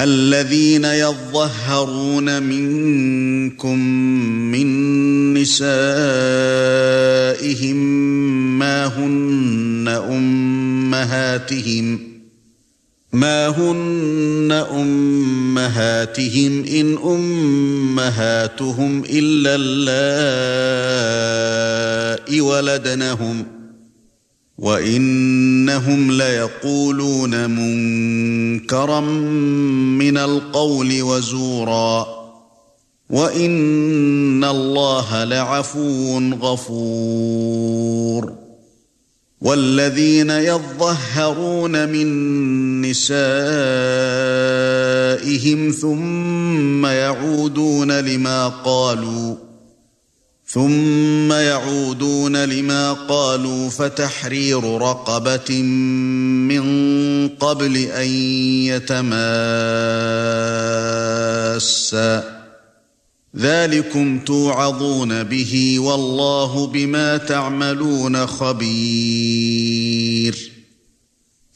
الذين يظهرون منكم من نسائهم ما هن أمهاتهم ما هن أمهاتهم إن أمهاتهم إلا اللائي ولدنهم وإنهم ليقولون منكرا من القول وزورا وإن الله لعفو غفور والذين يظهرون من نسائهم ثم يعودون لما قالوا ثُمَّ يَعُودُونَ لِمَا قَالُوا فَتَحْرِيرُ رَقَبَةٍ مِّن قَبْلِ أَن يَتَمَاسَّا. ذَلِكُمْ تُوعَظُونَ بِهِ وَاللَّهُ بِمَا تَعْمَلُونَ خَبِيرٌ.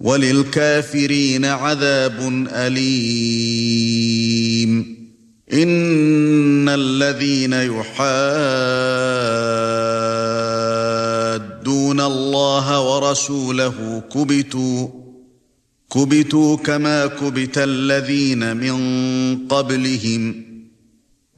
وللكافرين عذاب أليم. إن الذين يحادون الله ورسوله كبتوا كبتوا كما كبت الذين من قبلهم.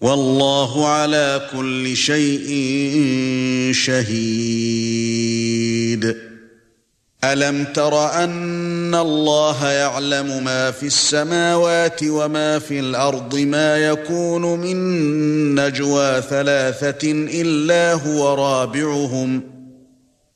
والله على كل شيء شهيد. ألم تر أن الله يعلم ما في السماوات وما في الأرض ما يكون من نجوى ثلاثة إلا هو رابعهم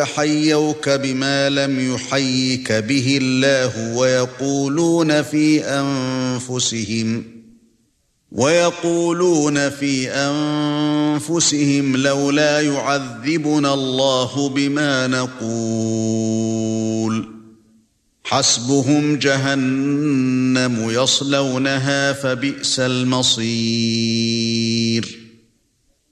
حيوك بما لم يحيك به الله ويقولون في أنفسهم ويقولون في أنفسهم لولا يعذبنا الله بما نقول حسبهم جهنم يصلونها فبئس المصير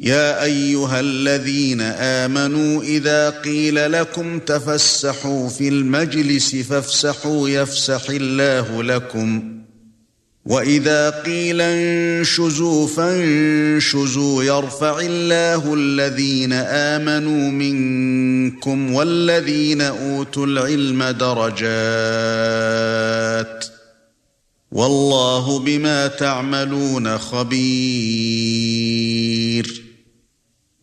يَا أَيُّهَا الَّذِينَ آمَنُوا إِذَا قِيلَ لَكُمْ تَفَسَّحُوا فِي الْمَجْلِسِ فَافْسَحُوا يَفْسَحِ اللَّهُ لَكُمْ. وَإِذَا قِيلَ انشُزُوا فانشُزُوا يَرْفَعِ اللَّهُ الَّذِينَ آمَنُوا مِنكُمْ وَالَّذِينَ أُوتُوا الْعِلْمَ دَرَجَاتٍ. وَاللَّهُ بِمَا تَعْمَلُونَ خَبِيرٌ.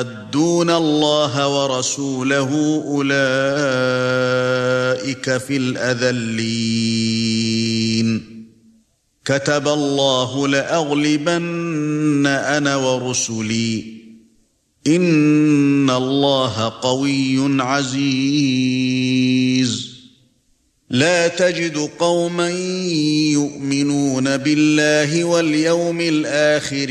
يحادون الله ورسوله اولئك في الاذلين كتب الله لاغلبن أنا ورسلي ان الله قوي عزيز لا تجد قوما يؤمنون بالله واليوم الآخر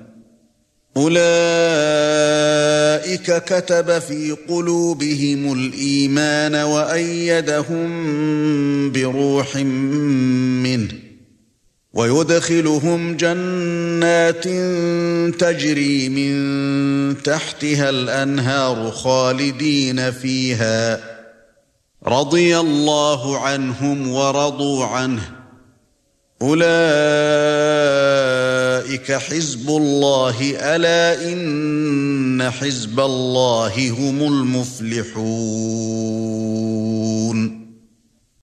أولئك كتب في قلوبهم الإيمان وأيدهم بروح منه ويدخلهم جنات تجري من تحتها الأنهار خالدين فيها رضي الله عنهم ورضوا عنه أولئك حزب الله ألا إن حزب الله هم المفلحون.